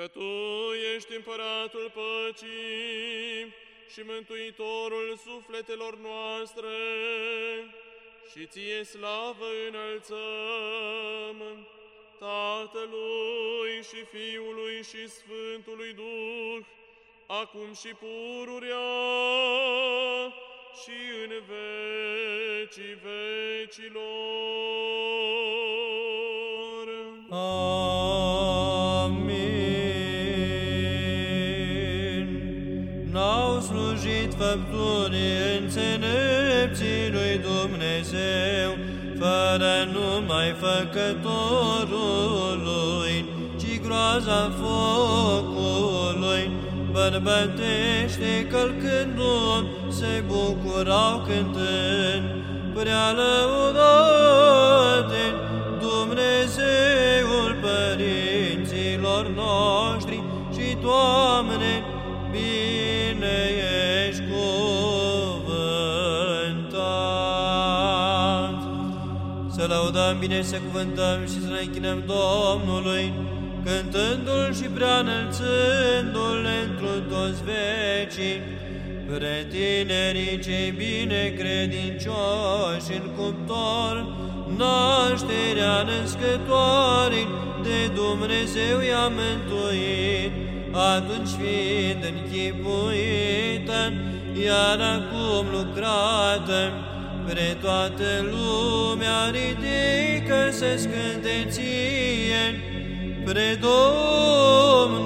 că Tu ești împăratul păcii și mântuitorul sufletelor noastre, și Ție slavă înălțăm, Tatălui și Fiului și Sfântului Duh, acum și pururea și în vecii vecilor. Amin. N-au slujit făpturii înțelepții lui Dumnezeu, fără numai făcătorului, ci groaza focului, bărbătește călcându se bucurau cântând, prea lăudate Dumnezeul părinților noștri. Și Doamne, bine Să lăudăm bine, să cuvântăm și să ne închinăm Domnului, cântându-L și prea înălțându-L întru toți vecii, Pre tinerii cei bine credincioși în cuptor, nașterea născătoare de Dumnezeu i-a mântuit, atunci fiind închipuită, iar acum lucrată, Spre toată lumea ridică-se scânteție, Spre Domnul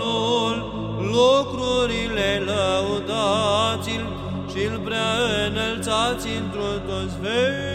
lucrurile lăudați-l și-l prea înălțați într-un toți vei.